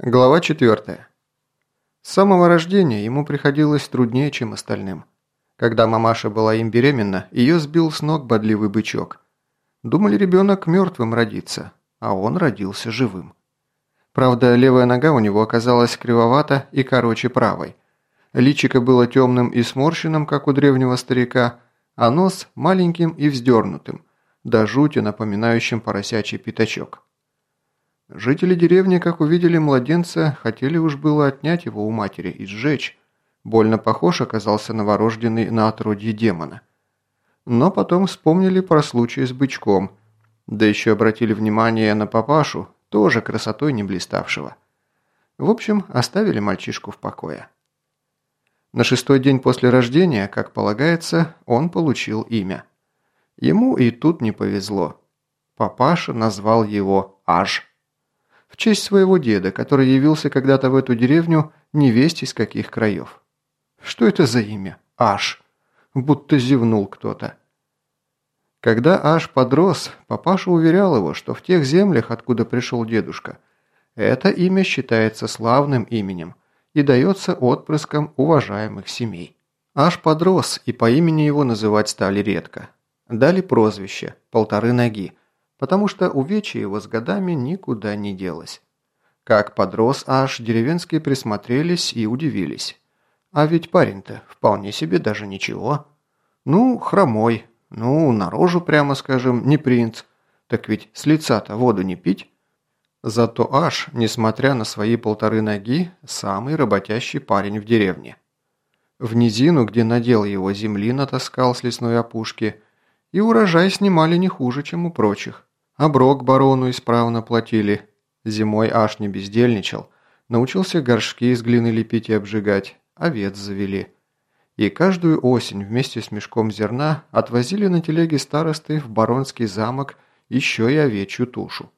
Глава 4. С самого рождения ему приходилось труднее, чем остальным. Когда мамаша была им беременна, ее сбил с ног бодливый бычок. Думали, ребенок мертвым родится, а он родился живым. Правда, левая нога у него оказалась кривовата и короче правой. Личико было темным и сморщенным, как у древнего старика, а нос маленьким и вздернутым, до жути напоминающим поросячий пятачок. Жители деревни, как увидели младенца, хотели уж было отнять его у матери и сжечь. Больно похож оказался новорожденный на отродье демона. Но потом вспомнили про случай с бычком, да еще обратили внимание на папашу, тоже красотой не блиставшего. В общем, оставили мальчишку в покое. На шестой день после рождения, как полагается, он получил имя. Ему и тут не повезло. Папаша назвал его Аж в честь своего деда, который явился когда-то в эту деревню невесть из каких краев. Что это за имя? Аш. Будто зевнул кто-то. Когда Аш подрос, папаша уверял его, что в тех землях, откуда пришел дедушка, это имя считается славным именем и дается отпрыскам уважаемых семей. Аш подрос, и по имени его называть стали редко. Дали прозвище «полторы ноги», потому что увечье его с годами никуда не делось. Как подрос аж, деревенские присмотрелись и удивились. А ведь парень-то вполне себе даже ничего. Ну, хромой, ну, на рожу, прямо скажем, не принц. Так ведь с лица-то воду не пить. Зато аж, несмотря на свои полторы ноги, самый работящий парень в деревне. В низину, где надел его земли натаскал с лесной опушки, и урожай снимали не хуже, чем у прочих. Оброк барону исправно платили. Зимой аж не бездельничал. Научился горшки из глины лепить и обжигать. Овец завели. И каждую осень вместе с мешком зерна отвозили на телеге старосты в баронский замок еще и овечью тушу.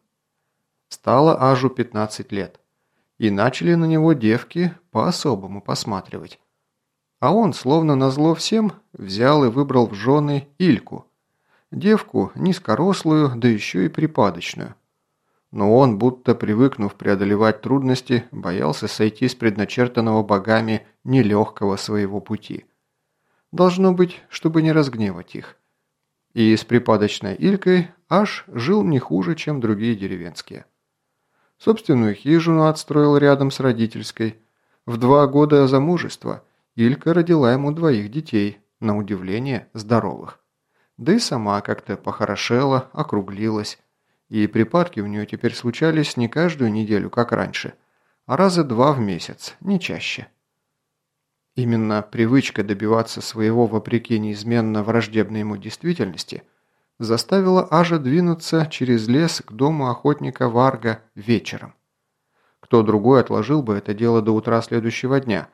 Стало Ажу 15 лет. И начали на него девки по-особому посматривать. А он, словно назло всем, взял и выбрал в жены Ильку – Девку низкорослую, да еще и припадочную. Но он, будто привыкнув преодолевать трудности, боялся сойти с предначертанного богами нелегкого своего пути. Должно быть, чтобы не разгневать их. И с припадочной Илькой аж жил не хуже, чем другие деревенские. Собственную хижину отстроил рядом с родительской. В два года замужества Илька родила ему двоих детей, на удивление здоровых. Да и сама как-то похорошела, округлилась. И припадки у нее теперь случались не каждую неделю, как раньше, а раза два в месяц, не чаще. Именно привычка добиваться своего вопреки неизменно враждебной ему действительности заставила Ажа двинуться через лес к дому охотника Варга вечером. Кто другой отложил бы это дело до утра следующего дня,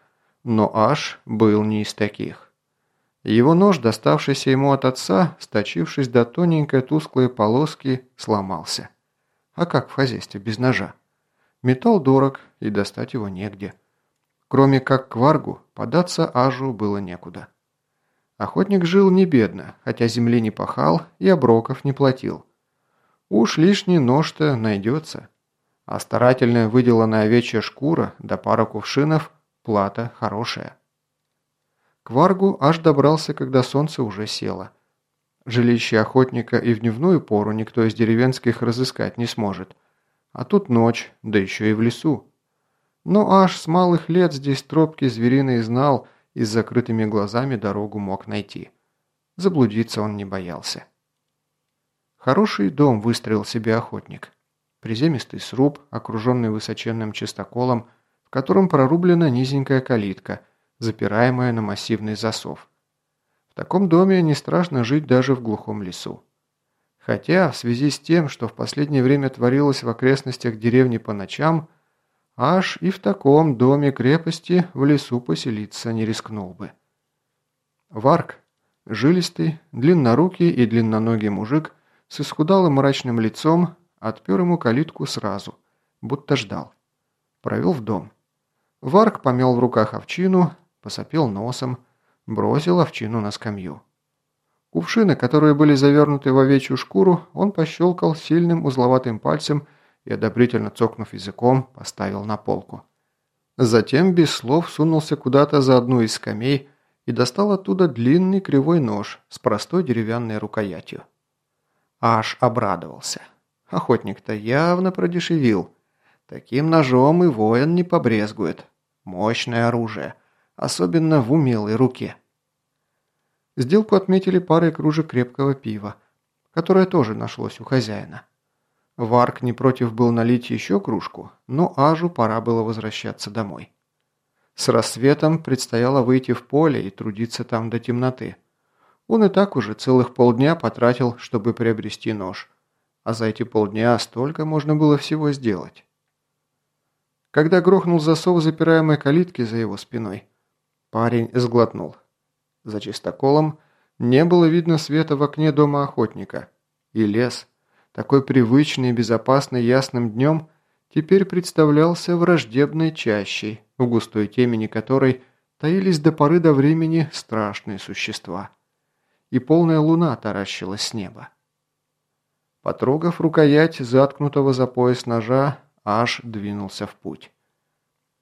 но Аж был не из таких. Его нож, доставшийся ему от отца, сточившись до тоненькой тусклой полоски, сломался. А как в хозяйстве без ножа? Металл дорог, и достать его негде. Кроме как к варгу, податься ажу было некуда. Охотник жил не бедно, хотя земли не пахал и оброков не платил. Уж лишний нож-то найдется. А старательная выделанная овечья шкура да пара кувшинов – плата хорошая. К Варгу аж добрался, когда солнце уже село. Жилище охотника и в дневную пору никто из деревенских разыскать не сможет. А тут ночь, да еще и в лесу. Но аж с малых лет здесь тропки звериный знал и с закрытыми глазами дорогу мог найти. Заблудиться он не боялся. Хороший дом выстроил себе охотник. Приземистый сруб, окруженный высоченным чистоколом, в котором прорублена низенькая калитка – запираемая на массивный засов. В таком доме не страшно жить даже в глухом лесу. Хотя, в связи с тем, что в последнее время творилось в окрестностях деревни по ночам, аж и в таком доме крепости в лесу поселиться не рискнул бы. Варк, жилистый, длиннорукий и длинноногий мужик с исхудалым мрачным лицом, отпер ему калитку сразу, будто ждал. Провел в дом. Варк помел в руках овчину, посопел носом, бросил овчину на скамью. Кувшины, которые были завернуты в овечью шкуру, он пощелкал сильным узловатым пальцем и, одобрительно цокнув языком, поставил на полку. Затем без слов сунулся куда-то за одну из скамей и достал оттуда длинный кривой нож с простой деревянной рукоятью. Аж обрадовался. Охотник-то явно продешевил. Таким ножом и воин не побрезгует. Мощное оружие, особенно в умелой руке. Сделку отметили парой кружек крепкого пива, которое тоже нашлось у хозяина. Варк не против был налить еще кружку, но Ажу пора было возвращаться домой. С рассветом предстояло выйти в поле и трудиться там до темноты. Он и так уже целых полдня потратил, чтобы приобрести нож. А за эти полдня столько можно было всего сделать. Когда грохнул засов запираемой калитки за его спиной, парень сглотнул. За чистоколом не было видно света в окне дома охотника, и лес – такой привычный и безопасный ясным днем, теперь представлялся враждебной чащей, в густой темени которой таились до поры до времени страшные существа. И полная луна таращилась с неба. Потрогав рукоять заткнутого за пояс ножа, аж двинулся в путь.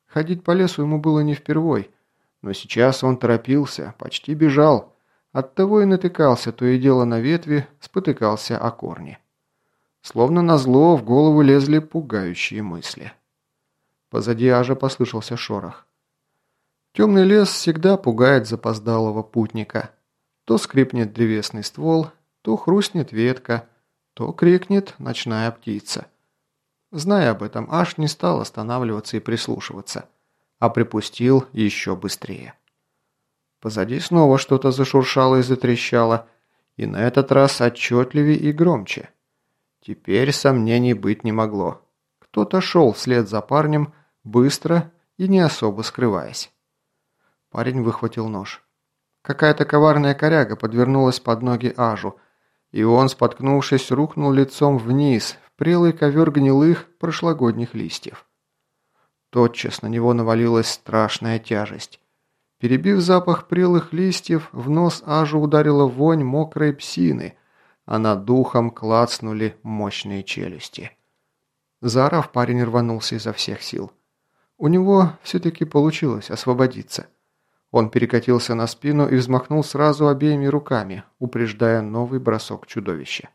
Ходить по лесу ему было не впервой, но сейчас он торопился, почти бежал, оттого и натыкался то и дело на ветви, спотыкался о корни. Словно назло в голову лезли пугающие мысли. Позади Ажа послышался шорох. Темный лес всегда пугает запоздалого путника. То скрипнет древесный ствол, то хрустнет ветка, то крикнет ночная птица. Зная об этом, Аш не стал останавливаться и прислушиваться, а припустил еще быстрее. Позади снова что-то зашуршало и затрещало, и на этот раз отчетливее и громче. Теперь сомнений быть не могло. Кто-то шел вслед за парнем, быстро и не особо скрываясь. Парень выхватил нож. Какая-то коварная коряга подвернулась под ноги Ажу, и он, споткнувшись, рухнул лицом вниз в прелый ковер гнилых прошлогодних листьев. Тотчас на него навалилась страшная тяжесть. Перебив запах прелых листьев, в нос Ажу ударила вонь мокрой псины, а над духом клацнули мощные челюсти. Заорав, парень рванулся изо всех сил. У него все-таки получилось освободиться. Он перекатился на спину и взмахнул сразу обеими руками, упреждая новый бросок чудовища.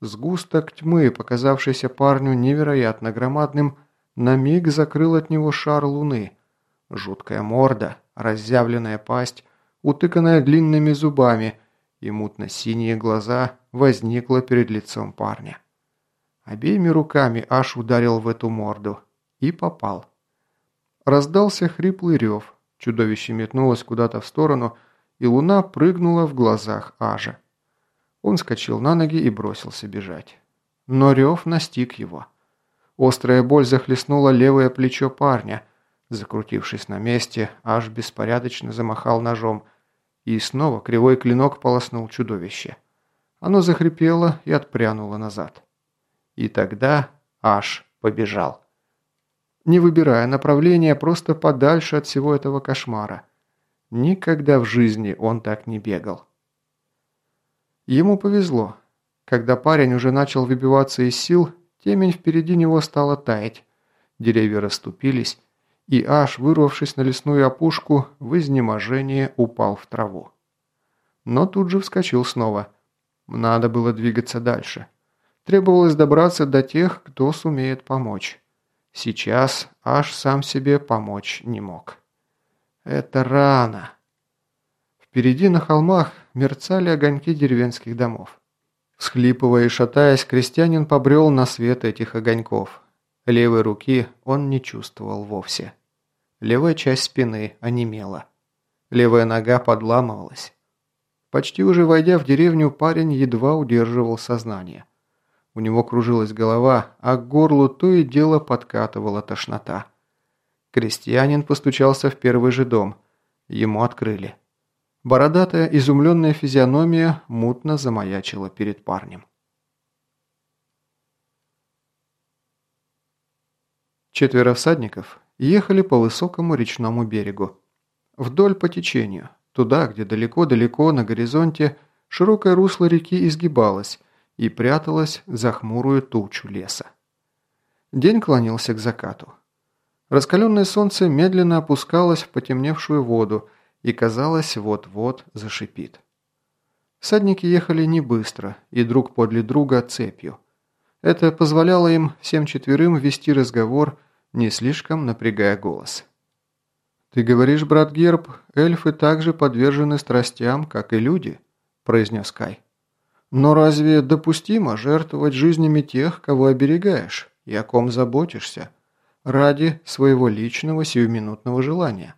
Сгусток тьмы, показавшийся парню невероятно громадным, на миг закрыл от него шар луны. Жуткая морда, разъявленная пасть, утыканная длинными зубами – и мутно-синие глаза возникло перед лицом парня. Обеими руками аж ударил в эту морду и попал. Раздался хриплый рев, чудовище метнулось куда-то в сторону, и луна прыгнула в глазах Ажа. Он скочил на ноги и бросился бежать. Но рев настиг его. Острая боль захлестнула левое плечо парня. Закрутившись на месте, аж беспорядочно замахал ножом, и снова кривой клинок полоснул чудовище. Оно захрипело и отпрянуло назад. И тогда Аш побежал. Не выбирая направления, просто подальше от всего этого кошмара. Никогда в жизни он так не бегал. Ему повезло. Когда парень уже начал выбиваться из сил, темень впереди него стала таять. Деревья расступились, и аж, вырвавшись на лесную опушку, в изнеможении упал в траву. Но тут же вскочил снова. Надо было двигаться дальше. Требовалось добраться до тех, кто сумеет помочь. Сейчас аж сам себе помочь не мог. Это рано. Впереди на холмах мерцали огоньки деревенских домов. Схлипывая и шатаясь, крестьянин побрел на свет этих огоньков. Левой руки он не чувствовал вовсе. Левая часть спины онемела. Левая нога подламывалась. Почти уже войдя в деревню, парень едва удерживал сознание. У него кружилась голова, а к горлу то и дело подкатывала тошнота. Крестьянин постучался в первый же дом. Ему открыли. Бородатая, изумленная физиономия мутно замаячила перед парнем. Четверо всадников ехали по высокому речному берегу. Вдоль по течению, туда, где далеко-далеко на горизонте широкое русло реки изгибалось и пряталось за хмурую тучу леса. День клонился к закату. Раскаленное солнце медленно опускалось в потемневшую воду и, казалось, вот-вот зашипит. Всадники ехали не быстро и друг подле друга цепью. Это позволяло им всем четверым вести разговор, не слишком напрягая голос. «Ты говоришь, брат Герб, эльфы также подвержены страстям, как и люди», – произнес Кай. «Но разве допустимо жертвовать жизнями тех, кого оберегаешь и о ком заботишься, ради своего личного сиюминутного желания?»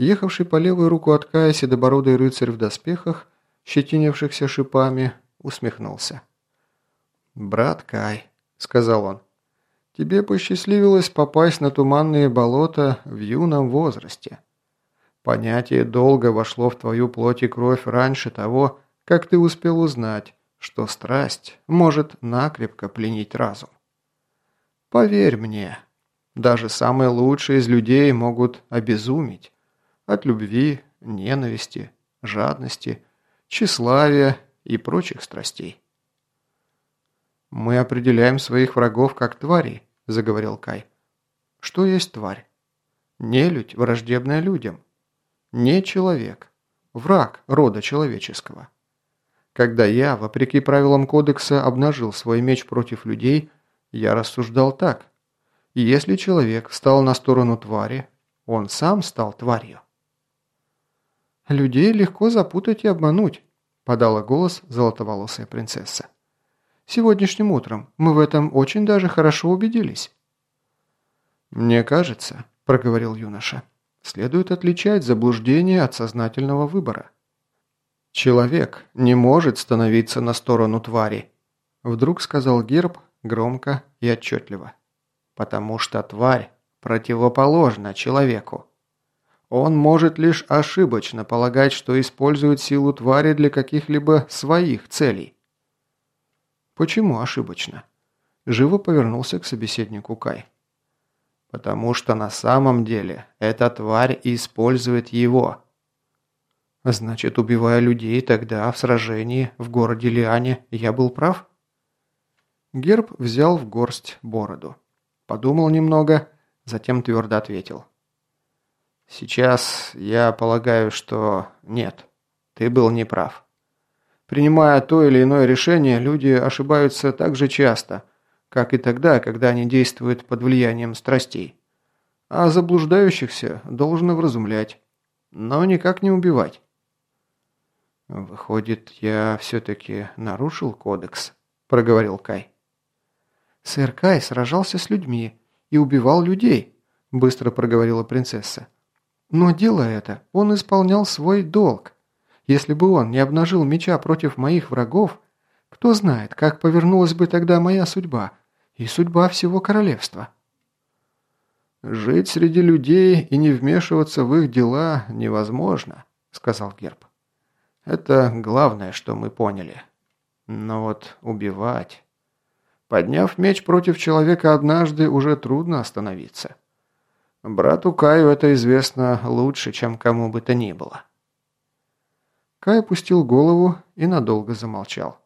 Ехавший по левую руку от Кая седобородый рыцарь в доспехах, щетинившихся шипами, усмехнулся. «Брат Кай», – сказал он, Тебе посчастливилось попасть на туманные болота в юном возрасте. Понятие долго вошло в твою плоть и кровь раньше того, как ты успел узнать, что страсть может накрепко пленить разум. Поверь мне, даже самые лучшие из людей могут обезумить от любви, ненависти, жадности, тщеславия и прочих страстей. Мы определяем своих врагов как твари, заговорил Кай. «Что есть тварь? Нелюдь, враждебная людям. Не человек. Враг рода человеческого. Когда я, вопреки правилам кодекса, обнажил свой меч против людей, я рассуждал так. Если человек встал на сторону твари, он сам стал тварью. «Людей легко запутать и обмануть», – подала голос золотоволосая принцесса. Сегодняшним утром мы в этом очень даже хорошо убедились». «Мне кажется», – проговорил юноша, – «следует отличать заблуждение от сознательного выбора». «Человек не может становиться на сторону твари», – вдруг сказал Герб громко и отчетливо. «Потому что тварь противоположна человеку. Он может лишь ошибочно полагать, что использует силу твари для каких-либо своих целей. «Почему ошибочно?» Живо повернулся к собеседнику Кай. «Потому что на самом деле эта тварь использует его». «Значит, убивая людей тогда в сражении в городе Лиане, я был прав?» Герб взял в горсть бороду. Подумал немного, затем твердо ответил. «Сейчас я полагаю, что нет, ты был неправ». Принимая то или иное решение, люди ошибаются так же часто, как и тогда, когда они действуют под влиянием страстей. А заблуждающихся должно вразумлять, но никак не убивать. «Выходит, я все-таки нарушил кодекс», – проговорил Кай. «Сэр Кай сражался с людьми и убивал людей», – быстро проговорила принцесса. «Но делая это, он исполнял свой долг». Если бы он не обнажил меча против моих врагов, кто знает, как повернулась бы тогда моя судьба и судьба всего королевства. «Жить среди людей и не вмешиваться в их дела невозможно», — сказал Герб. «Это главное, что мы поняли. Но вот убивать...» Подняв меч против человека однажды, уже трудно остановиться. Брату Каю это известно лучше, чем кому бы то ни было. Кай опустил голову и надолго замолчал.